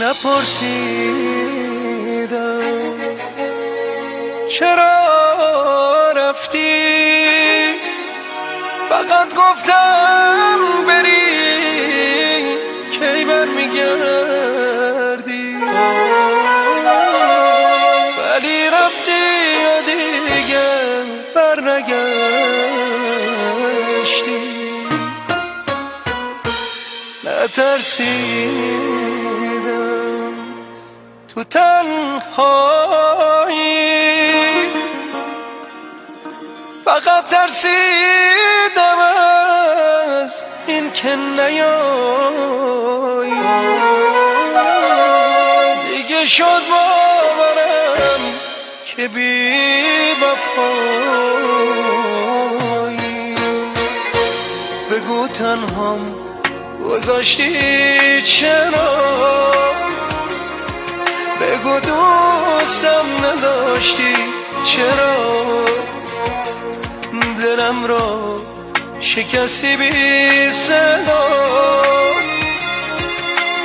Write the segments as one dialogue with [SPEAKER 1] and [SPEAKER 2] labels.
[SPEAKER 1] نپرسیدم. چرا رفتی؟ فقط گفتم بری. کی برمیگردی ولی رفتی و دیگه برنگشتی نترسیدم. تو تنهایی. فقط ترسیدم از این که نیایی. دیگه شد باورم که بی وفایی. بگو تنهام گذاشتی چرا؟ بگو دوستم نداشتی؟ چرا؟ دلم را شکستی بی صدا.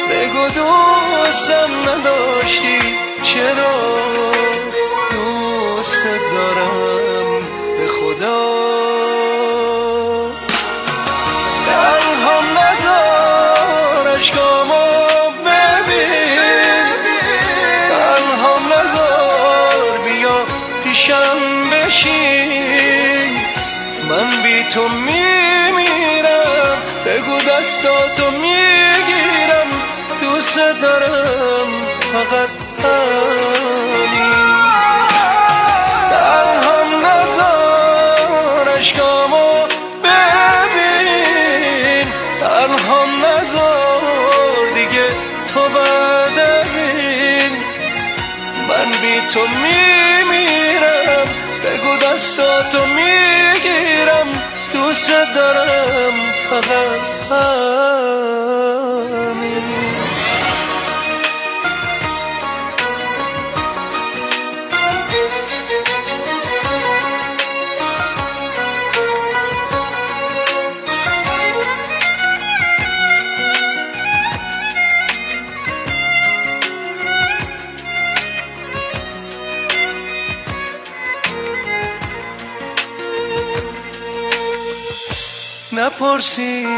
[SPEAKER 1] بگو دوستم نداشتی؟ چرا؟ دوست دارم. پیشم بشین من بی تو میمیرم. بگو دستاتو می‌گیرم. دوست دارم فقط همین. تنهام نزار اشکامو ببین. تنهام نزار دیگه تو بعد از این. من بی تو میمیرم دستاتو می‌گیرم دوست دارم فقط. نپرسیدم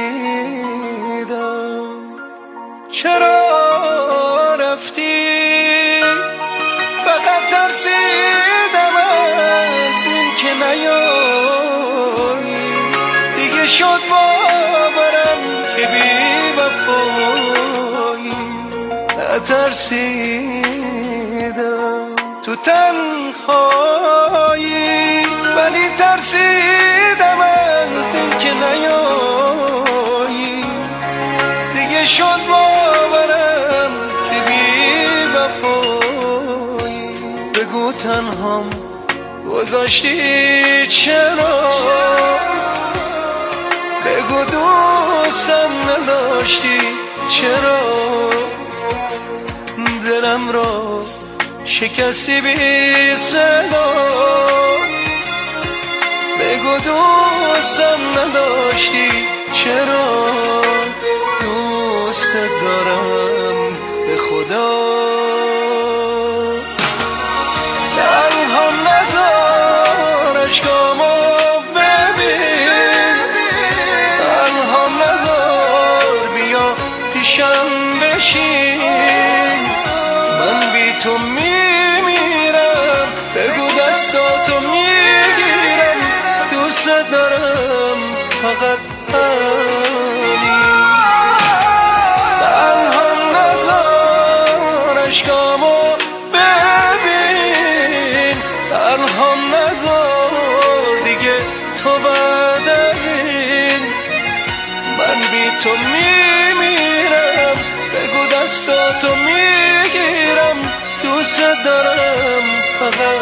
[SPEAKER 1] چرا رفتی؟ فقط ترسیدم از این که نیایی دیگه شد باورم که بی وفایی. نترسیدم. تو تنهایی. ولی ترسیدم شد باورم که بی وفایی. بگو تنهام گذاشتی چرا؟ بگو دوستم نداشتی چرا؟ دلم را شکستی بی صدا. بگو دوستم نداشتی چرا؟ دوست دارم به خدا. تنهام نزار اشکامو ببین. تنهام نزار بیا پیشم بشین. من بی تو میمیرم. بگو دستاتو می‌گیرم. دوست دارم فقط همین اشکامو ببین تنهام نزار دیگه تو بعد از این. من بی تو میمیرم بگو دستاتو می‌گیرم دوست دارم فقط